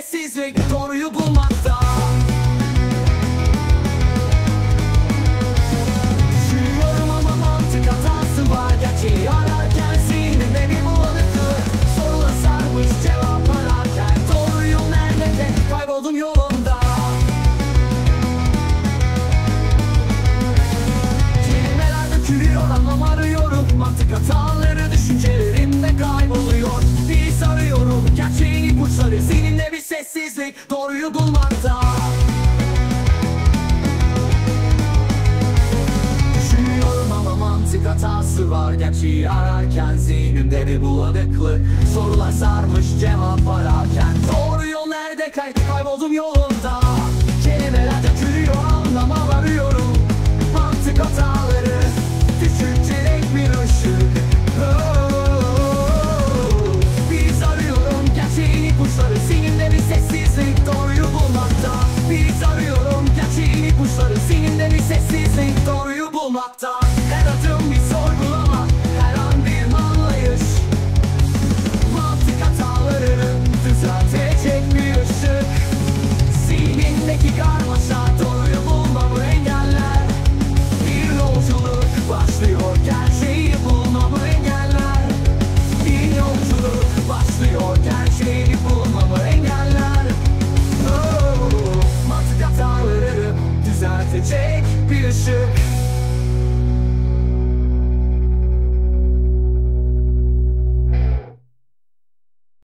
Sessizlik doğruyu bulmakta Düşünüyorum ama mantık hatası var. Gerçeği ararken zihnimde bir bulanıklık Sorula sarmış cevap ararken Doğru yol nerede de kayboldum yolumda. Kelimeler dökülüyor anlam arıyorum. Mantık hataları düşünceleri var Gerçeği ararken zihnimde bir bulanıklık. Sorular sarmış cevap ararken. Doğru yol nerede? Kay kayboldum yolunda Kelimeler dökülüyor anlamam arıyorum. Mantık hataları Düşüncelik bir ışık. Oh, Biz arıyorum gerçeğin ipuçları. Seninle bir sessizlik doğruyu bulmakta. Biz arıyorum gerçeğin ipuçları. Seninle bir sessizlik doğruyu bulmakta